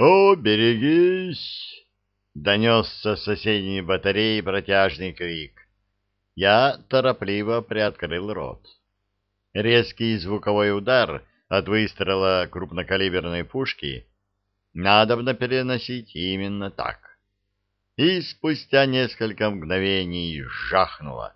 «О, берегись!» — донесся с соседней батареи протяжный крик. Я торопливо приоткрыл рот. Резкий звуковой удар от выстрела крупнокалиберной пушки надобно переносить именно так. И спустя несколько мгновений жахнуло.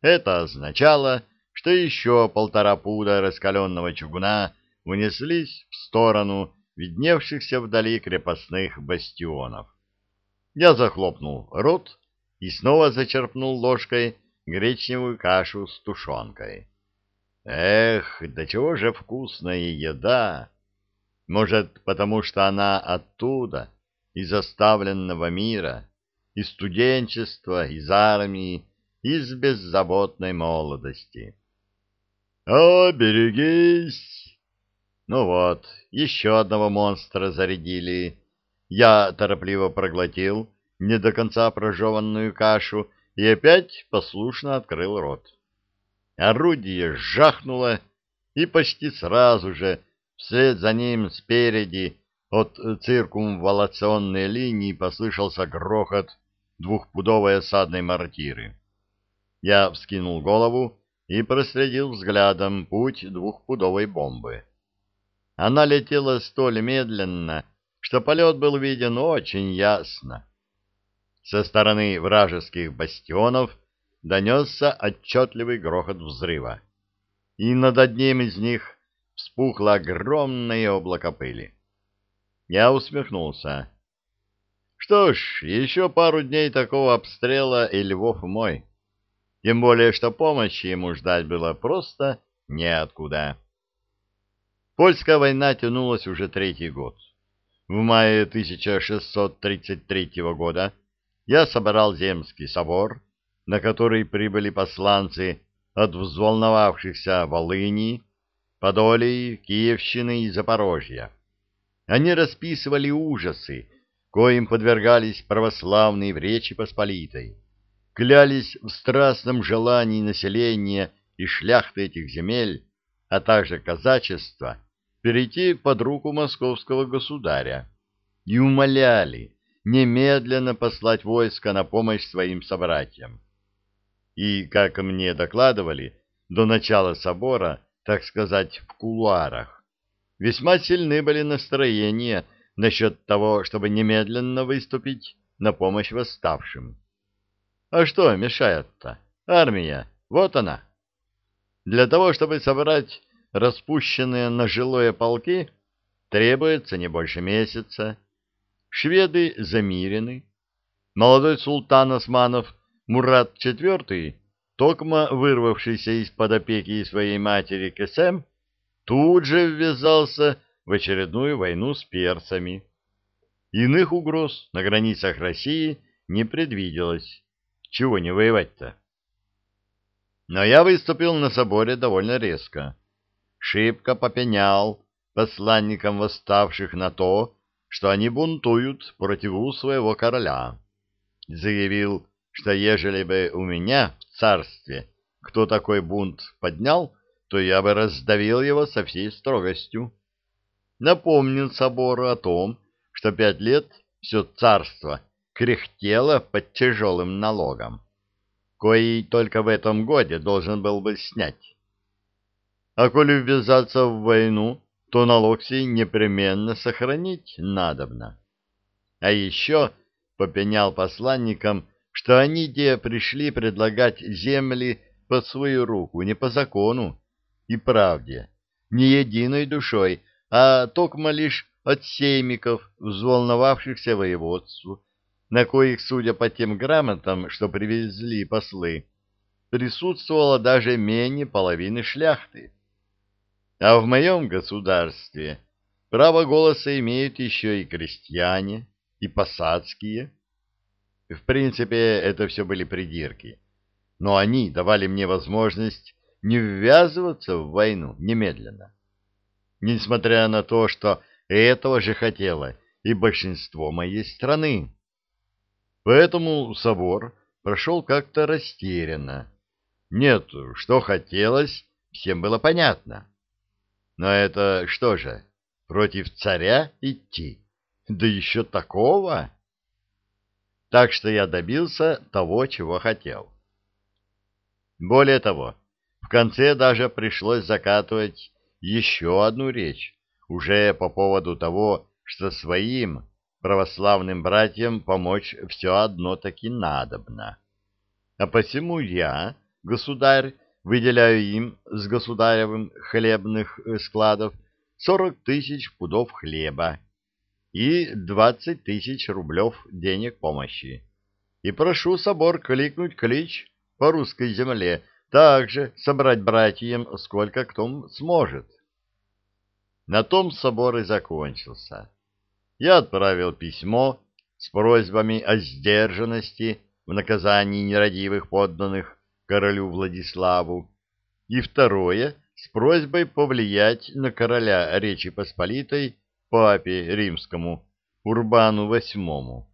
Это означало, что еще полтора пуда раскаленного чугуна унеслись в сторону видневшихся вдали крепостных бастионов. Я захлопнул рот и снова зачерпнул ложкой гречневую кашу с тушенкой. Эх, да чего же вкусная еда! Может, потому что она оттуда, из оставленного мира, из студенчества, из армии, из беззаботной молодости. «О, берегись!» Ну вот, еще одного монстра зарядили. Я торопливо проглотил не до конца прожеванную кашу и опять послушно открыл рот. Орудие жахнуло, и почти сразу же, вслед за ним спереди, от циркумволационной линии послышался грохот двухпудовой осадной мортиры. Я вскинул голову и проследил взглядом путь двухпудовой бомбы. Она летела столь медленно, что полет был виден очень ясно. Со стороны вражеских бастионов донесся отчетливый грохот взрыва, и над одним из них вспухло огромное облако пыли. Я усмехнулся. Что ж, еще пару дней такого обстрела, и Львов мой. Тем более, что помощи ему ждать было просто неоткуда. Польская война тянулась уже третий год. В мае 1633 года я собрал Земский собор, на который прибыли посланцы от взволновавшихся Волыни, Подолии, Киевщины и Запорожья. Они расписывали ужасы, коим подвергались православные в Речи Посполитой, клялись в страстном желании населения и шляхты этих земель, а также казачества, перейти под руку московского государя и умоляли немедленно послать войско на помощь своим собратьям. И, как мне докладывали, до начала собора, так сказать, в кулуарах, весьма сильны были настроения насчет того, чтобы немедленно выступить на помощь восставшим. А что мешает-то? Армия, вот она. Для того, чтобы собрать распущенные на жилое полки, требуется не больше месяца. Шведы замирены. Молодой султан Османов Мурат IV, токмо вырвавшийся из-под опеки своей матери Кесем, тут же ввязался в очередную войну с персами. Иных угроз на границах России не предвиделось. Чего не воевать-то? Но я выступил на соборе довольно резко шибко попенял посланникам восставших на то, что они бунтуют против своего короля. Заявил, что ежели бы у меня в царстве кто такой бунт поднял, то я бы раздавил его со всей строгостью. Напомнил собору о том, что пять лет все царство кряхтело под тяжелым налогом, кои только в этом годе должен был бы снять. А коли ввязаться в войну, то налог сей непременно сохранить надобно. А еще попенял посланникам, что они где пришли предлагать земли под свою руку, не по закону и правде, не единой душой, а токмо лишь от сеймиков, взволновавшихся воеводству, на коих, судя по тем грамотам, что привезли послы, присутствовало даже менее половины шляхты. А в моем государстве право голоса имеют еще и крестьяне, и посадские. В принципе, это все были придирки. Но они давали мне возможность не ввязываться в войну немедленно. Несмотря на то, что этого же хотело и большинство моей страны. Поэтому собор прошел как-то растерянно. Нет, что хотелось, всем было понятно. Но это что же, против царя идти? Да еще такого! Так что я добился того, чего хотел. Более того, в конце даже пришлось закатывать еще одну речь, уже по поводу того, что своим православным братьям помочь все одно таки надобно. А посему я, государь, выделяю им с государевым хлебных складов сорок тысяч пудов хлеба и двадцать тысяч рублев денег помощи. И прошу собор кликнуть клич по русской земле, также собрать братьям сколько кто сможет. На том собор и закончился. Я отправил письмо с просьбами о сдержанности в наказании нерадивых подданных королю Владиславу, и второе с просьбой повлиять на короля Речи Посполитой папе римскому Урбану VIII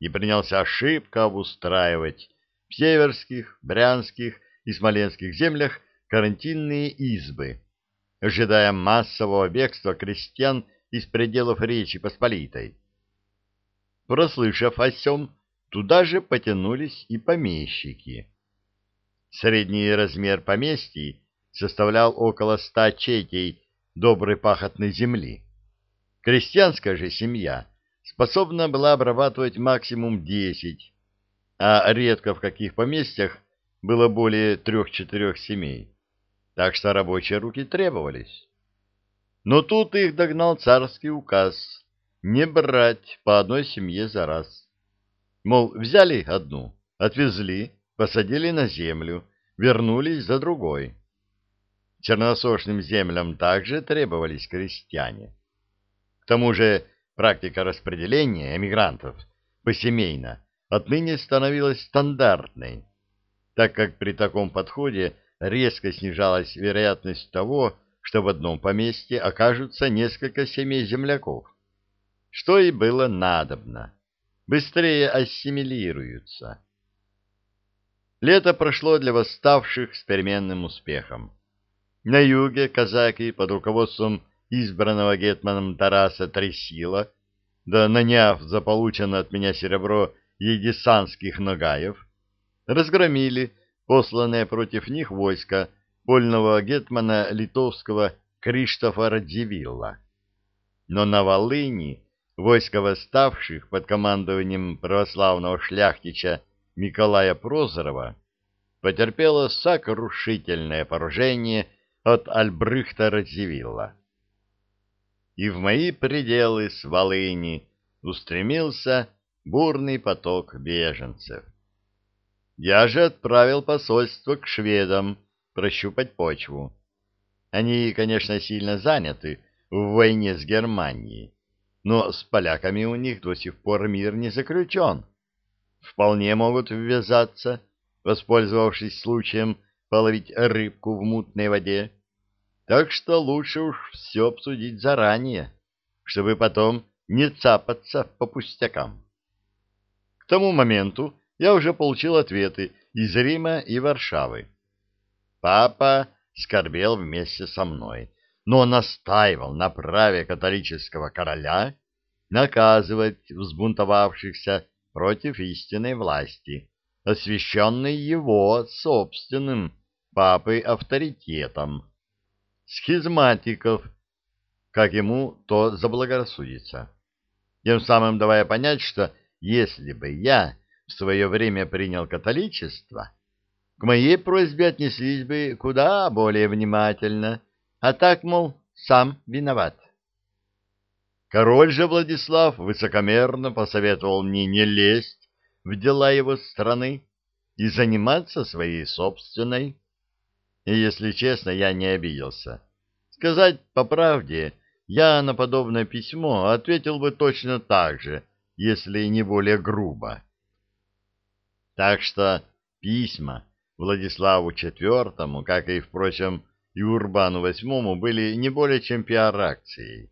и принялся ошибко обустраивать в северских, брянских и смоленских землях карантинные избы, ожидая массового бегства крестьян из пределов Речи Посполитой. Прослышав о сём, туда же потянулись и помещики. Средний размер поместий составлял около ста четей доброй пахотной земли. Крестьянская же семья способна была обрабатывать максимум десять, а редко в каких поместьях было более трех-четырех семей так что рабочие руки требовались. Но тут их догнал царский указ не брать по одной семье за раз. Мол, взяли одну, отвезли, посадили на землю, вернулись за другой. Черносошным землям также требовались крестьяне. К тому же практика распределения эмигрантов посемейно отныне становилась стандартной, так как при таком подходе резко снижалась вероятность того, что в одном поместье окажутся несколько семей земляков, что и было надобно. Быстрее ассимилируются. Лето прошло для восставших с переменным успехом. На юге казаки под руководством избранного гетманом Тараса Тресила, да наняв за полученное от меня серебро едесанских нагаев, разгромили посланное против них войско вольного гетмана литовского Криштофа Радзивилла. Но на Волыни войско восставших под командованием православного шляхтича Николая Прозорова потерпело сокрушительное поражение от Альбрыхта Радзивилла. И в мои пределы с Волыни устремился бурный поток беженцев. Я же отправил посольство к шведам прощупать почву. Они, конечно, сильно заняты в войне с Германией, но с поляками у них до сих пор мир не заключен. Вполне могут ввязаться, воспользовавшись случаем половить рыбку в мутной воде. Так что лучше уж все обсудить заранее, чтобы потом не цапаться по пустякам. К тому моменту я уже получил ответы из Рима и Варшавы. Папа скорбел вместе со мной, но настаивал на праве католического короля наказывать взбунтовавшихся против истинной власти, освященной его собственным папой авторитетом, схизматиков, как ему то заблагорассудится, тем самым давая понять, что если бы я в свое время принял католичество, к моей просьбе отнеслись бы куда более внимательно, а так, мол, сам виноват. Король же Владислав высокомерно посоветовал мне не лезть в дела его страны и заниматься своей собственной. И, если честно, я не обиделся. Сказать по правде, я на подобное письмо ответил бы точно так же, если не более грубо. Так что письма Владиславу IV, как и, впрочем, и Урбану VIII, были не более чем пиар-акцией.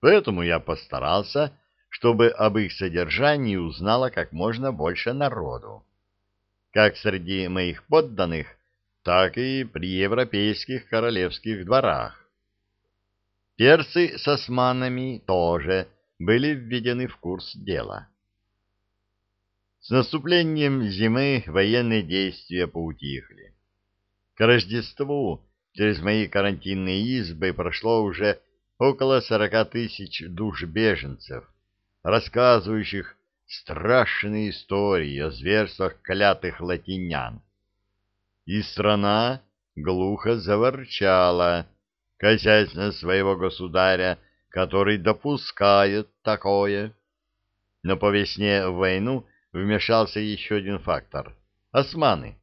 Поэтому я постарался, чтобы об их содержании узнало как можно больше народу. Как среди моих подданных, так и при европейских королевских дворах. Персы с османами тоже были введены в курс дела. С наступлением зимы военные действия поутихли. К Рождеству через мои карантинные избы прошло уже около сорока тысяч душ беженцев, рассказывающих страшные истории о зверствах клятых латинян. И страна глухо заворчала, косясь на своего государя, который допускает такое. Но по весне в войну вмешался еще один фактор — османы.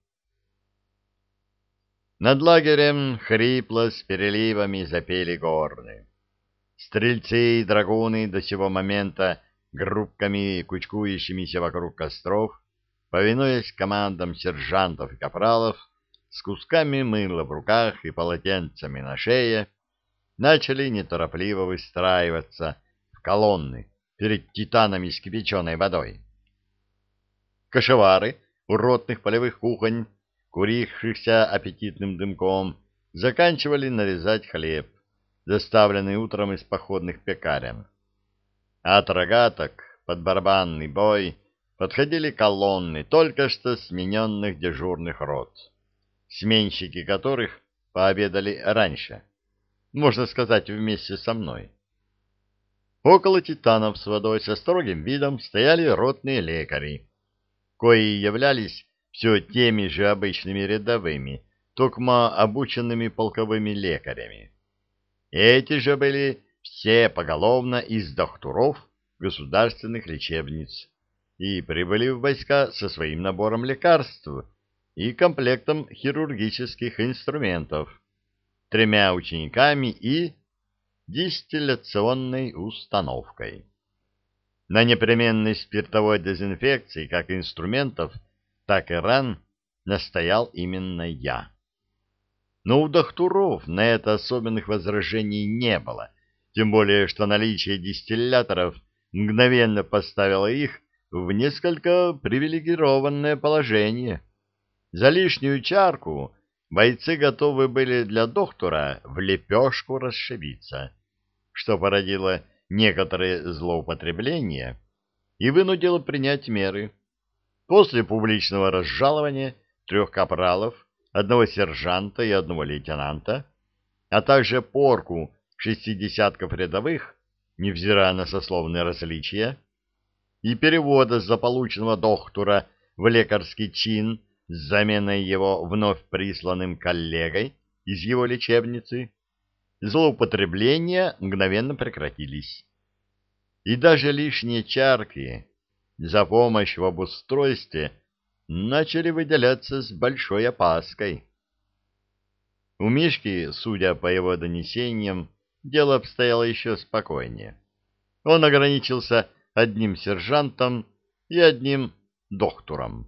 Над лагерем хрипло с переливами запели горны. Стрельцы и драгуны до сего момента группками, кучкующимися вокруг костров, повинуясь командам сержантов и капралов, с кусками мыла в руках и полотенцами на шее, начали неторопливо выстраиваться в колонны перед титанами с кипяченой водой. Кошевары у ротных полевых кухонь, курившихся аппетитным дымком, заканчивали нарезать хлеб, доставленный утром из походных пекарен. От рогаток под барабанный бой подходили колонны только что смененных дежурных рот, сменщики которых пообедали раньше, можно сказать, вместе со мной. Около титанов с водой со строгим видом стояли ротные лекари, кои являлись все теми же обычными рядовыми, токмо обученными полковыми лекарями. Эти же были все поголовно из докторов государственных лечебниц и прибыли в войска со своим набором лекарств и комплектом хирургических инструментов, тремя учениками и дистилляционной установкой. На непременной спиртовой дезинфекции как инструментов, так и ран настоял именно я. Но у докторов на это особенных возражений не было, тем более что наличие дистилляторов мгновенно поставило их в несколько привилегированное положение. За лишнюю чарку бойцы готовы были для доктора в лепешку расшибиться, что породило некоторые злоупотребления и вынудило принять меры. После публичного разжалования трех капралов одного сержанта и одного лейтенанта, а также порку шестидесятков рядовых, невзирая на сословные различия, и перевода заполученного доктора в лекарский чин с заменой его вновь присланным коллегой из его лечебницы, злоупотребления мгновенно прекратились. И даже лишние чарки за помощь в обустройстве – начали выделяться с большой опаской. У Мишки, судя по его донесениям, дело обстояло еще спокойнее. Он ограничился одним сержантом и одним доктором.